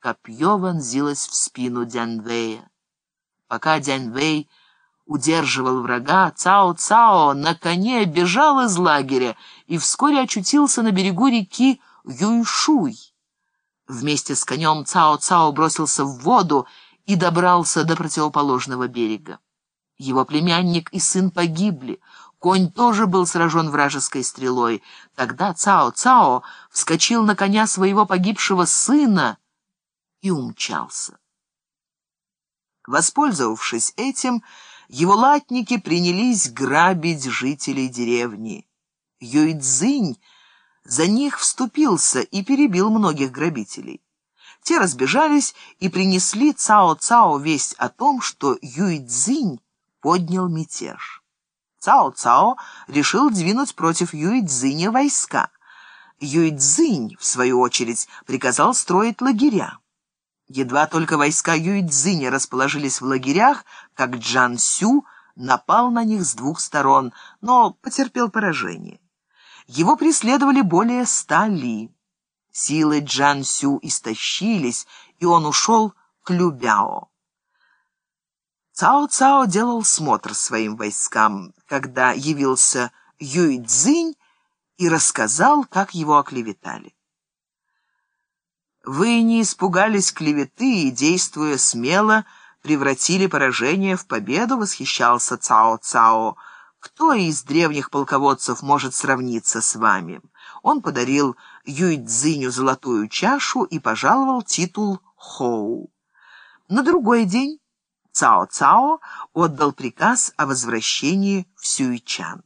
копье вонзилось в спину Дянвэя. Пока Дянвэй удерживал врага, Цао-Цао на коне бежал из лагеря и вскоре очутился на берегу реки Юйшуй. Вместе с конем Цао-Цао бросился в воду и добрался до противоположного берега. Его племянник и сын погибли, конь тоже был сражен вражеской стрелой. Тогда Цао-Цао вскочил на коня своего погибшего сына и умчался. Воспользовавшись этим, его латники принялись грабить жителей деревни. Юйцзинь за них вступился и перебил многих грабителей. Те разбежались и принесли Цао-Цао весть о том, что Юйцзинь поднял мятеж. Цао-Цао решил двинуть против Юйцзиня войска. Юйцзинь, в свою очередь, приказал строить лагеря. Едва только войска Юйцзиня расположились в лагерях, как Джан Сю напал на них с двух сторон, но потерпел поражение. Его преследовали более ста ли. Силы Джан Сю истощились, и он ушел к Любяо. Цао-Цао делал смотр своим войскам, когда явился Юй-Цзинь и рассказал, как его оклеветали. Вы не испугались клеветы и, действуя смело, превратили поражение в победу, восхищался Цао-Цао. Кто из древних полководцев может сравниться с вами? Он подарил Юйцзиню золотую чашу и пожаловал титул Хоу. На другой день Цао-Цао отдал приказ о возвращении в Сюйчан.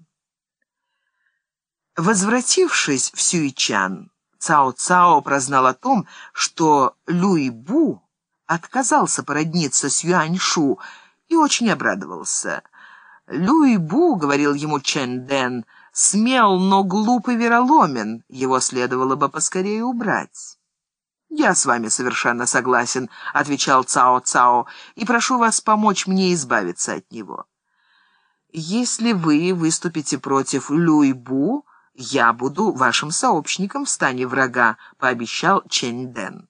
Возвратившись в Сюйчан, Цао-Цао прознал о том, что Люй-Бу отказался породниться с Юань-Шу и очень обрадовался. «Люй-Бу», — говорил ему Чен Дэн, — «смел, но глуп и вероломен, его следовало бы поскорее убрать». «Я с вами совершенно согласен», — отвечал Цао-Цао, — «и прошу вас помочь мне избавиться от него». «Если вы выступите против Люй-Бу», «Я буду вашим сообщником в стане врага», — пообещал Чэнь Дэн.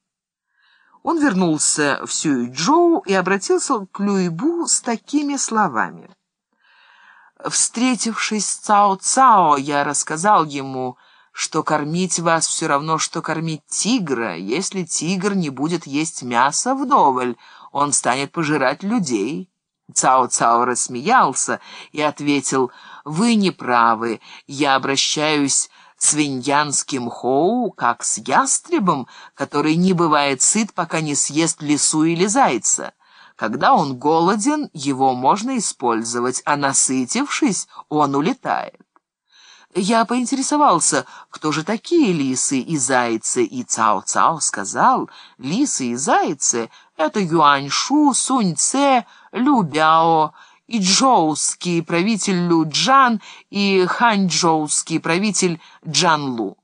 Он вернулся в Сюйчжоу и обратился к Люйбу с такими словами. «Встретившись с Цао-Цао, я рассказал ему, что кормить вас все равно, что кормить тигра. Если тигр не будет есть мясо вдоволь, он станет пожирать людей». Цао-Цао рассмеялся и ответил, «Вы не правы, я обращаюсь с виньянским хоу, как с ястребом, который не бывает сыт, пока не съест лису или зайца. Когда он голоден, его можно использовать, а насытившись, он улетает». Я поинтересовался, кто же такие лисы и зайцы, и Цао-Цао сказал, лисы и зайцы — это Юаньшу, Сунь-Це, Любяо и джоуский правитель Лу Джан и ханьчжоуский правитель Джан Лу.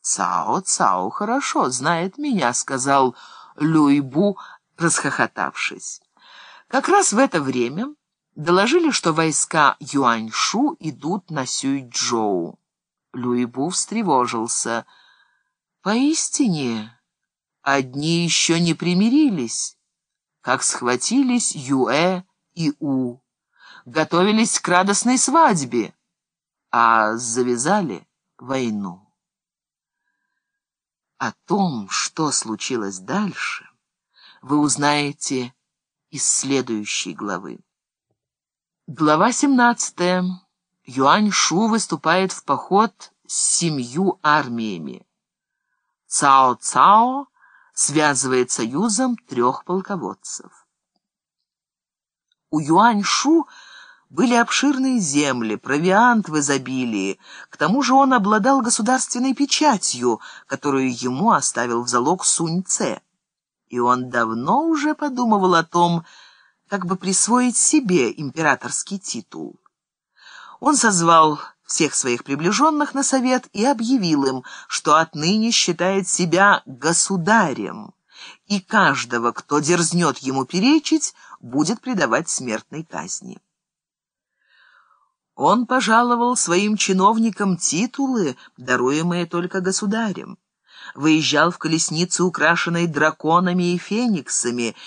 «Цао Цао хорошо знает меня», — сказал Люйбу, расхохотавшись. Как раз в это время доложили, что войска Юаньшу идут на Сюйчжоу. Люйбу встревожился. «Поистине, одни еще не примирились» как схватились Юэ и У, готовились к радостной свадьбе, а завязали войну. О том, что случилось дальше, вы узнаете из следующей главы. Глава 17. Юань Шу выступает в поход с семью армиями. Цао Цао связывает союзом трех полководцев. У Юань-Шу были обширные земли, провиант в изобилии. К тому же он обладал государственной печатью, которую ему оставил в залог Сунь-Це. И он давно уже подумывал о том, как бы присвоить себе императорский титул. Он созвал всех своих приближенных на совет и объявил им, что отныне считает себя государем, и каждого, кто дерзнет ему перечить, будет предавать смертной казни. Он пожаловал своим чиновникам титулы, даруемые только государем. выезжал в колеснице, украшенной драконами и фениксами,